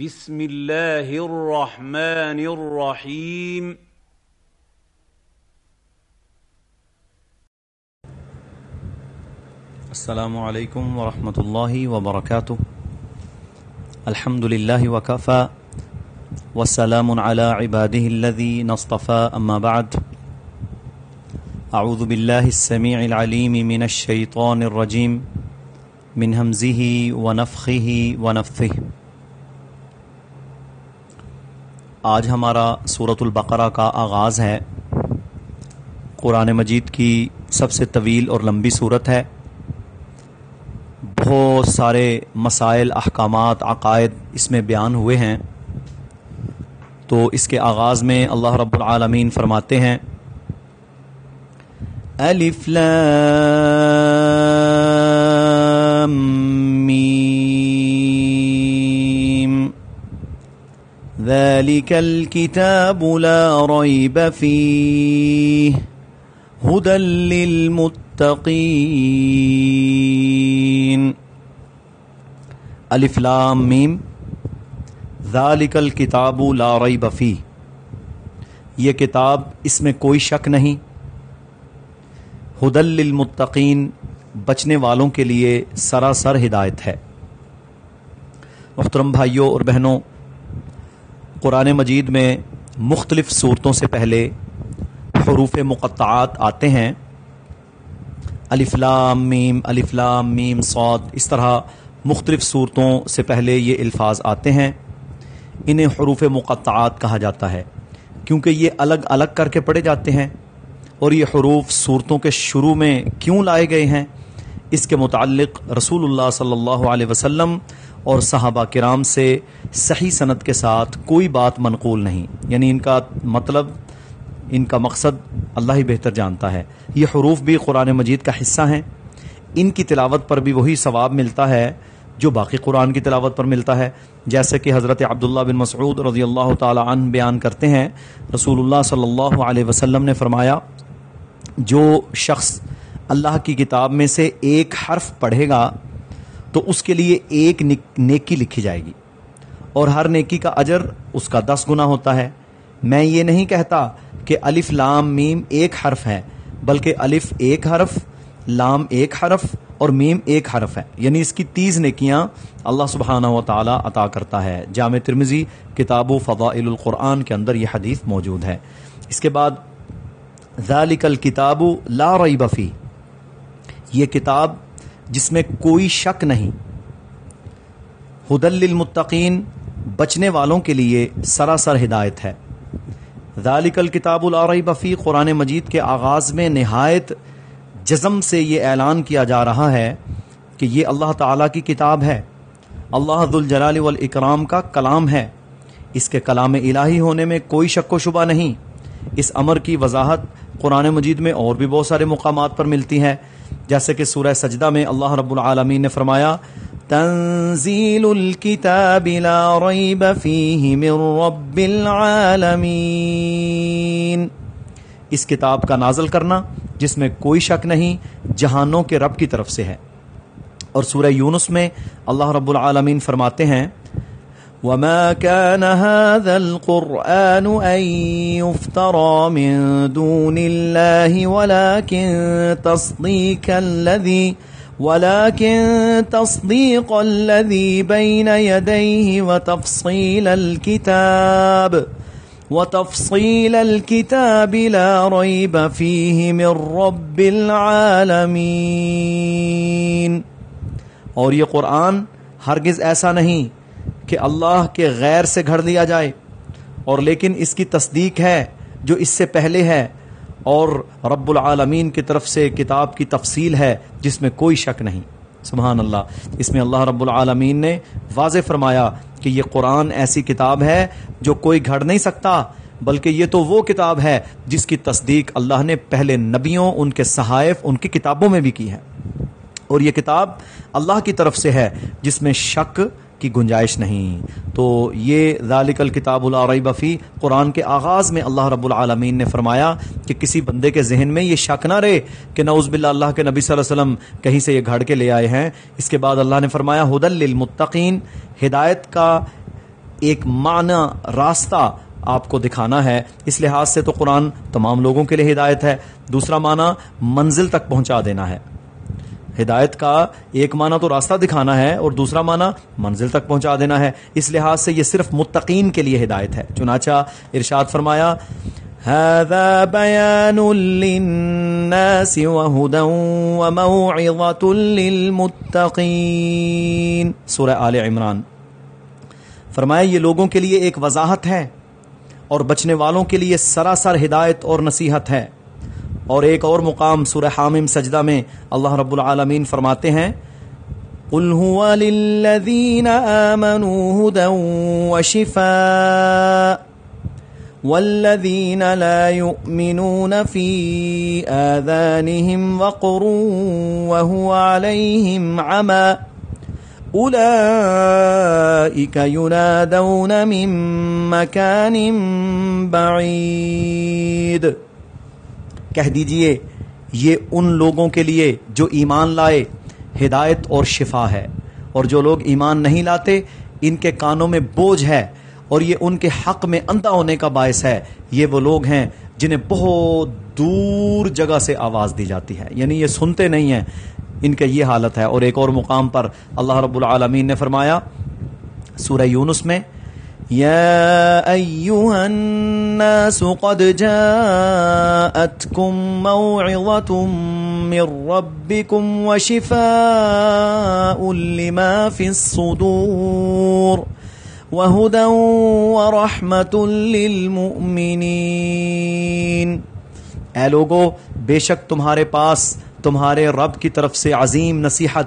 بسم الله الرحمن الرحيم السلام علیکم ورحمۃ اللہ وبرکاتہ۔ الحمد للہ وكفى والسلام على عباده الذين اصطفى اما بعد۔ اعوذ بالله السميع العليم من الشيطان الرجيم من همزه ونفخه ونفثه آج ہمارا صورت البقرہ کا آغاز ہے۔ قرآن مجید کی سب سے طویل اور لمبی صورت ہے۔ بہت سارے مسائل، احکامات، عقائد اس میں بیان ہوئے ہیں۔ تو اس کے آغاز میں اللہ رب العالمین فرماتے ہیں، الف لام ذلك الكتاب لا ريب فيه هدى للمتقين. الف لام میم ذالک الکتاب لا ریب فیہ یہ کتاب اس میں کوئی شک نہیں. ہدل للمتقین بچنے والوں کے لیے سراسر ہدایت ہے. محترم بھائیوں اور بہنوں قرآن مجید میں مختلف صورتوں سے پہلے حروف مقطعات آتے ہیں۔ الف لام میم، الف لام میم، صاد، اس طرح مختلف صورتوں سے پہلے یہ الفاظ آتے ہیں۔ انہیں حروف مقطعات کہا جاتا ہے، کیونکہ یہ الگ الگ کر کے پڑھے جاتے ہیں۔ اور یہ حروف صورتوں کے شروع میں کیوں لائے گئے ہیں؟ اس کے متعلق رسول اللہ صلی اللہ علیہ وسلم اور صحابہ کرام سے صحیح صنعت کے ساتھ کوئی بات منقول نہیں۔ یعنی ان کا مطلب ان کا مقصد اللہ ہی بہتر جانتا ہے۔ یہ حروف بھی قرآن مجید کا حصہ ہیں۔ ان کی تلاوت پر بھی وہی ثواب ملتا ہے جو باقی قرآن کی تلاوت پر ملتا ہے۔ جیسے کہ حضرت عبداللہ بن مسعود رضی اللہ تعالی عنہ بیان کرتے ہیں۔ رسول اللہ صلی اللہ علیہ وسلم نے فرمایا، جو شخص اللہ کی کتاب میں سے ایک حرف پڑھے گا تو اس کے لیے ایک نیکی لکھی جائے گی۔ اور ہر نیکی کا اجر اس کا دس گنا ہوتا ہے۔ میں یہ نہیں کہتا کہ الف لام میم ایک حرف ہے، بلکہ الف ایک حرف، لام ایک حرف اور میم ایک حرف ہے۔ یعنی اس کی تیز نیکیاں اللہ سبحانہ و تعالی عطا کرتا ہے۔ جامع ترمزی کتاب و فضائل القرآن کے اندر یہ حدیث موجود ہے۔ اس کے بعد، ذالک الکتاب لا ریب فی یہ کتاب جس میں کوئی شک نہیں۔ ہدل للمتقین، بچنے والوں کے لیے سراسر ہدایت ہے۔ ذالک الکتاب لا ریب فی، قرآن مجید کے آغاز میں نہایت جزم سے یہ اعلان کیا جا رہا ہے کہ یہ اللہ تعالی کی کتاب ہے۔ اللہ ذوالجلال والاکرام کا کلام ہے۔ اس کے کلام الہی ہونے میں کوئی شک و شبہ نہیں۔ اس امر کی وضاحت قرآن مجید میں اور بھی بہت سارے مقامات پر ملتی ہے۔ جیسے کہ سورہ سجدہ میں اللہ رب العالمین نے فرمایا، تنزیل الكتاب لا ریب فیہ من رب العالمین۔ اس کتاب کا نازل کرنا جس میں کوئی شک نہیں، جہانوں کے رب کی طرف سے ہے۔ اور سورہ یونس میں اللہ رب العالمین فرماتے ہیں وما كان هذا القرآن أن يفترى من دون الله ولكن تصديق الذي ولكن تصديق الذي بين يديه وتفصيل الكتاب وتفصيل الكتاب لا ريب فيه من رب العالمين اور یہ قرآن ہرگز ایسا نہیں کہ اللہ کے غیر سے گھڑ دیا جائے۔ اور لیکن اس کی تصدیق ہے جو اس سے پہلے ہے۔ اور رب العالمین کی طرف سے کتاب کی تفصیل ہے جس میں کوئی شک نہیں۔ سبحان اللہ۔ اس میں اللہ رب العالمین نے واضح فرمایا کہ یہ قرآن ایسی کتاب ہے جو کوئی گھڑ نہیں سکتا، بلکہ یہ تو وہ کتاب ہے جس کی تصدیق اللہ نے پہلے نبیوں، ان کے صحائف، ان کی کتابوں میں بھی کی ہے۔ اور یہ کتاب اللہ کی طرف سے ہے جس میں شک کی گنجائش نہیں۔ تو یہ ذالک الکتاب لا ریب فی، قرآن کے آغاز میں اللہ رب العالمین نے فرمایا کہ کسی بندے کے ذہن میں یہ شک نہ رہے کہ نعوذ باللہ اللہ کے نبی صلی اللہ علیہ وسلم کہیں سے یہ گھڑ کے لے آئے ہیں۔ اس کے بعد اللہ نے فرمایا، ہدل للمتقین، ہدایت کا ایک معنی راستہ آپ کو دکھانا ہے۔ اس لحاظ سے تو قرآن تمام لوگوں کے لیے ہدایت ہے۔ دوسرا معنی، منزل تک پہنچا دینا ہے۔ ہدایت کا ایک معنی تو راستہ دکھانا ہے اور دوسرا معنی منزل تک پہنچا دینا ہے۔ اس لحاظ سے یہ صرف متقین کے لیے ہدایت ہے۔ چنانچہ ارشاد فرمایا، هذا بيان للناس وهدى وموعظة للمتقين سورہ آل عمران۔ فرمایا، یہ لوگوں کے لیے ایک وضاحت ہے اور بچنے والوں کے لیے سراسر ہدایت اور نصیحت ہے۔ اور ایک اور مقام سورہ حامم سجدہ میں اللہ رب العالمین فرماتے ہیں، قل هو للذین آمنوا هدى وشفاء والذين لا يؤمنون في آذانهم وقر وهو عليهم عمى أولئك ينادون من مكان بعيد کہہ دیجیے، یہ ان لوگوں کے لیے جو ایمان لائے ہدایت اور شفا ہے۔ اور جو لوگ ایمان نہیں لاتے، ان کے کانوں میں بوجھ ہے۔ اور یہ ان کے حق میں اندھا ہونے کا باعث ہے۔ یہ وہ لوگ ہیں جنہیں بہت دور جگہ سے آواز دی جاتی ہے۔ یعنی یہ سنتے نہیں ہیں۔ ان کا یہ حالت ہے۔ اور ایک اور مقام پر اللہ رب العالمین نے فرمایا، سورہ یونس میں يا أيها الناس قد جاءتكم موعظة من ربكم وشفاء لما في الصدور وهدى ورحمة للمؤمنين اے لوگو، بے شک تمہارے پاس تمہارے رب کی طرف سے عظیم نصیحت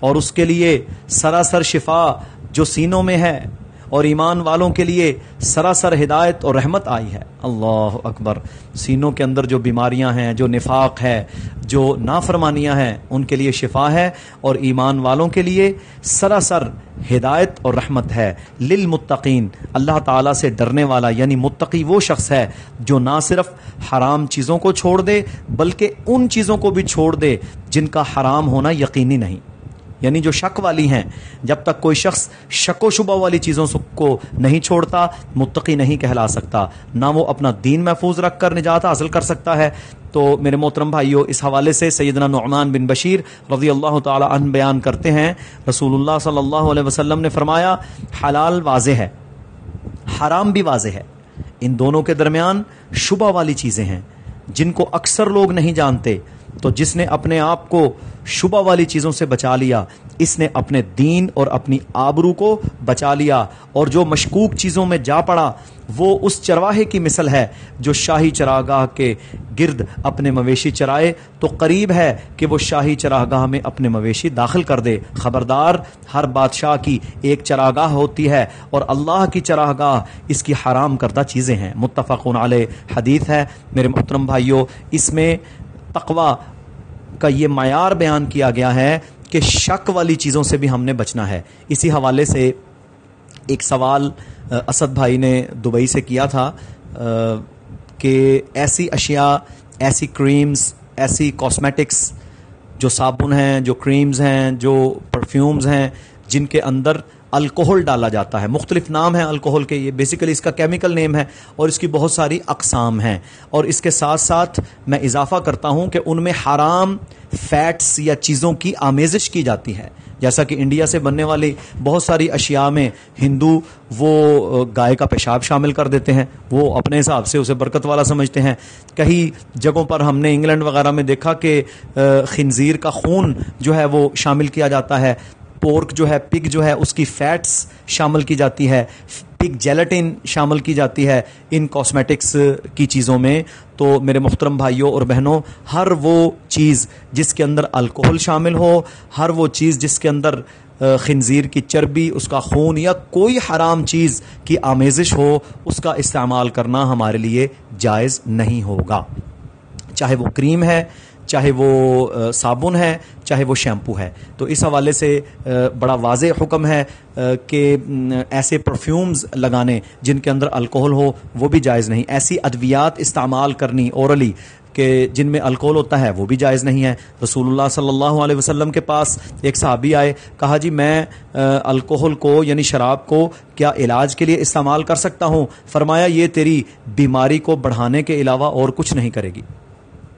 اور اس کے لیے سراسر شفا جو سینوں میں ہے۔ اور ایمان والوں کے لیے سراسر ہدایت اور رحمت آئی ہے۔ اللہ اکبر۔ سینوں کے اندر جو بیماریاں ہیں، جو نفاق ہے، جو نافرمانیاں ہیں، ان کے لیے شفا ہے اور ایمان والوں کے لیے سراسر ہدایت اور رحمت ہے۔ للمتقین۔ اللہ تعالیٰ سے ڈرنے والا یعنی متقی وہ شخص ہے جو نہ صرف حرام چیزوں کو چھوڑ دے، بلکہ ان چیزوں کو بھی چھوڑ دے جن کا حرام ہونا یقینی نہیں۔ یعنی جو شک والی ہیں، جب تک کوئی شخص شک و شبہ والی چیزوں کو نہیں چھوڑتا، متقی نہیں کہلا سکتا، نہ وہ اپنا دین محفوظ رکھ کر نجات حاصل کر سکتا ہے۔ تو میرے محترم بھائیو، اس حوالے سے سیدنا نعمان بن بشیر رضی اللہ تعالی عنہ بیان کرتے ہیں۔ رسول اللہ صلی اللہ علیہ وسلم نے فرمایا، حلال واضح ہے، حرام بھی واضح ہے۔ ان دونوں کے درمیان شبہ والی چیزیں ہیں۔ جن کو اکثر لوگ نہیں جانتے تو جس نے اپنے آپ کو شبہ والی چیزوں سے بچا لیا، اس نے اپنے دین اور اپنی آبرو کو بچا لیا۔ اور جو مشکوک چیزوں میں جا پڑا، وہ اس چرواہے کی مثل ہے جو شاہی چراگاہ کے گرد اپنے مویشی چرائے تو قریب ہے کہ وہ شاہی چراگاہ میں اپنے مویشی داخل کر دے۔ خبردار، ہر بادشاہ کی ایک چراگاہ ہوتی ہے اور اللہ کی چراگاہ اس کی حرام کردہ چیزیں ہیں۔ متفق علیہ حدیث ہے۔ میرے محترم بھائیوں اس میں تقوا کا یہ معیار بیان کیا گیا ہے کہ شک والی چیزوں سے بھی ہم نے بچنا ہے۔ اسی حوالے سے ایک سوال اسد بھائی نے دبئی سے کیا تھا کہ ایسی اشیاء، ایسی کریمز، ایسی کاسمیٹکس جو صابن ہیں، جو کریمز ہیں، جو پرفیومز ہیں جن کے اندر الکوہل ڈالا جاتا ہے۔ مختلف نام ہیں الکوہل کے، یہ بیسیکلی اس کا کیمیکل نیم ہے اور اس کی بہت ساری اقسام ہیں۔ اور اس کے ساتھ ساتھ میں اضافہ کرتا ہوں کہ ان میں حرام فیٹس یا چیزوں کی آمیزش کی جاتی ہے۔ جیسا کہ انڈیا سے بننے والی بہت ساری اشیاء میں ہندو وہ گائے کا پیشاب شامل کر دیتے ہیں، وہ اپنے حساب سے اسے برکت والا سمجھتے ہیں۔ کئی جگہوں پر ہم نے انگلینڈ وغیرہ میں دیکھا کہ خنزیر کا خون جو ہے وہ شامل کیا جاتا ہے۔ پورک جو ہے، پگ جو ہے، اس کی فیٹس شامل کی جاتی ہے۔ پگ جیلٹن شامل کی جاتی ہے ان کاسمیٹکس کی چیزوں میں۔ تو میرے محترم بھائیوں اور بہنوں، ہر وہ چیز جس کے اندر الکوہل شامل ہو، ہر وہ چیز جس کے اندر خنزیر کی چربی، اس کا خون یا کوئی حرام چیز کی آمیزش ہو، اس کا استعمال کرنا ہمارے لیے جائز نہیں ہوگا۔ چاہے وہ کریم ہے چاہے وہ صابن ہے، چاہے وہ شیمپو ہے۔ تو اس حوالے سے بڑا واضح حکم ہے کہ ایسے پرفیومز لگانے جن کے اندر الکوہل ہو، وہ بھی جائز نہیں۔ ایسی ادویات استعمال کرنی اورلی کہ جن میں الکوہل ہوتا ہے، وہ بھی جائز نہیں ہے۔ رسول اللہ صلی اللہ علیہ وسلم کے پاس ایک صحابی آئے، کہا جی میں الکوہل کو یعنی شراب کو کیا علاج کے لیے استعمال کر سکتا ہوں؟ فرمایا، یہ تیری بیماری کو بڑھانے کے علاوہ اور کچھ نہیں کرے گی۔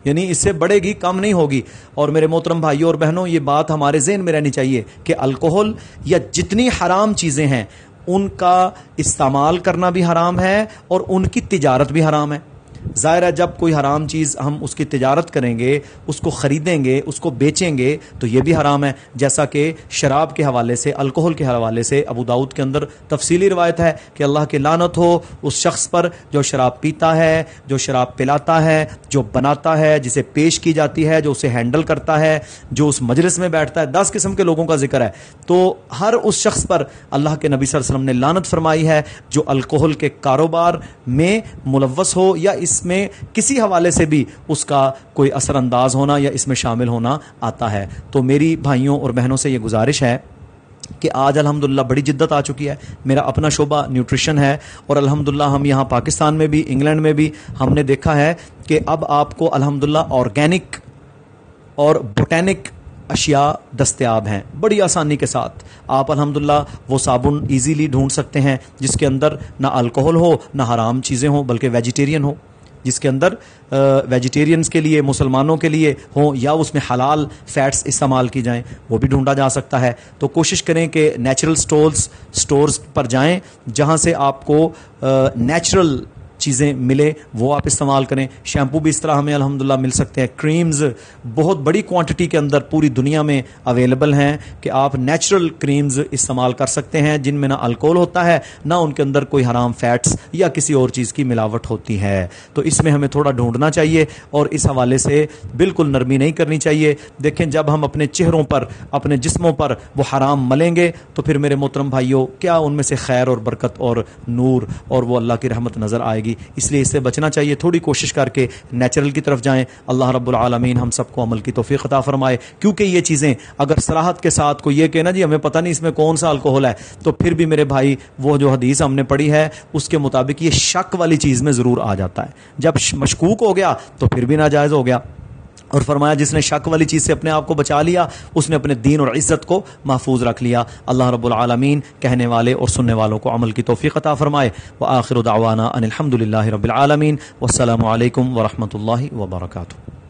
یعنی اس سے بڑھے گی، کم نہیں ہوگی۔ اور میرے محترم بھائیوں اور بہنوں، یہ بات ہمارے ذہن میں رہنی چاہیے کہ الکحل یا جتنی حرام چیزیں ہیں، ان کا استعمال کرنا بھی حرام ہے اور ان کی تجارت بھی حرام ہے۔ ظاہر ہے جب کوئی حرام چیز ہم اس کی تجارت کریں گے، اس کو خریدیں گے، اس کو بیچیں گے، تو یہ بھی حرام ہے۔ جیسا کہ شراب کے حوالے سے الکوہل کے حوالے سے ابو داود کے اندر تفصیلی روایت ہے کہ اللہ کی لانت ہو اس شخص پر جو شراب پیتا ہے، جو شراب پلاتا ہے، جو بناتا ہے، جسے پیش کی جاتی ہے، جو اسے ہینڈل کرتا ہے، جو اس مجلس میں بیٹھتا ہے۔ دس قسم کے لوگوں کا ذکر ہے۔ تو ہر اس شخص پر اللہ کے نبی صلی اللہ علیہ وسلم نے لانت فرمائی ہے جو الکوہل کے کاروبار میں ملوث ہو یا اس اس میں کسی حوالے سے بھی اس کا کوئی اثر انداز ہونا یا اس میں شامل ہونا آتا ہے۔ تو میری بھائیوں اور بہنوں سے یہ گزارش ہے کہ آج الحمد بڑی جدت آ چکی ہے۔ میرا اپنا شعبہ نیوٹریشن ہے اور الحمد ہم یہاں پاکستان میں بھی، انگلینڈ میں بھی ہم نے دیکھا ہے کہ اب آپ کو الحمد آرگینک اور بوٹینک اشیاء دستیاب ہیں۔ بڑی آسانی کے ساتھ آپ الحمدللہ وہ صابن ایزیلی ڈھونڈ سکتے ہیں جس کے اندر نہ الکوہل ہو، نہ حرام چیزیں ہوں، بلکہ ویجیٹیرین ہو۔ جس کے اندر ویجیٹیرینس کے لیے، مسلمانوں کے لیے ہوں، یا اس میں حلال فیٹس استعمال کی جائیں، وہ بھی ڈھونڈا جا سکتا ہے۔ تو کوشش کریں کہ نیچرل سٹورز سٹورز پر جائیں، جہاں سے آپ کو نیچرل چیزیں ملے، وہ آپ استعمال کریں۔ شیمپو بھی اس طرح ہمیں الحمد مل سکتے ہیں۔ کریمز بہت بڑی کوانٹٹی کے اندر پوری دنیا میں اویلیبل ہیں کہ آپ نیچرل کریمز استعمال کر سکتے ہیں، جن میں نہ الکوہل ہوتا ہے، نہ ان کے اندر کوئی حرام فیٹس یا کسی اور چیز کی ملاوٹ ہوتی ہے۔ تو اس میں ہمیں تھوڑا ڈھونڈنا چاہیے اور اس حوالے سے بالکل نرمی نہیں کرنی چاہیے۔ دیکھیں، جب ہم اپنے چہروں پر، اپنے جسموں پر وہ حرام ملیں گے، تو پھر میرے محترم بھائیوں کیا ان میں سے خیر اور برکت اور نور اور وہ اللہ کی رحمت نظر آئے گی؟ اس لیے اس سے بچنا چاہیے، تھوڑی کوشش کر کے نیچرل کی طرف جائیں۔ اللہ رب العالمین ہم سب کو عمل کی توفیق عطا فرمائے۔ کیونکہ یہ چیزیں اگر سراحت کے ساتھ کو یہ کہنا جی ہمیں پتہ نہیں اس میں کون سا الکوہل ہے، تو پھر بھی میرے بھائی، وہ جو حدیث ہم نے پڑھی ہے، اس کے مطابق یہ شک والی چیز میں ضرور آ جاتا ہے۔ جب مشکوک ہو گیا تو پھر بھی ناجائز ہو گیا۔ اور فرمایا جس نے شک والی چیز سے اپنے آپ کو بچا لیا، اس نے اپنے دین اور عزت کو محفوظ رکھ لیا۔ اللہ رب العالمین کہنے والے اور سننے والوں کو عمل کی توفیق عطا فرمائے۔ وہ آخر دعوانا ان الحمد للہ رب العالمین۔ والسلام علیکم ورحمۃ اللہ وبرکاتہ۔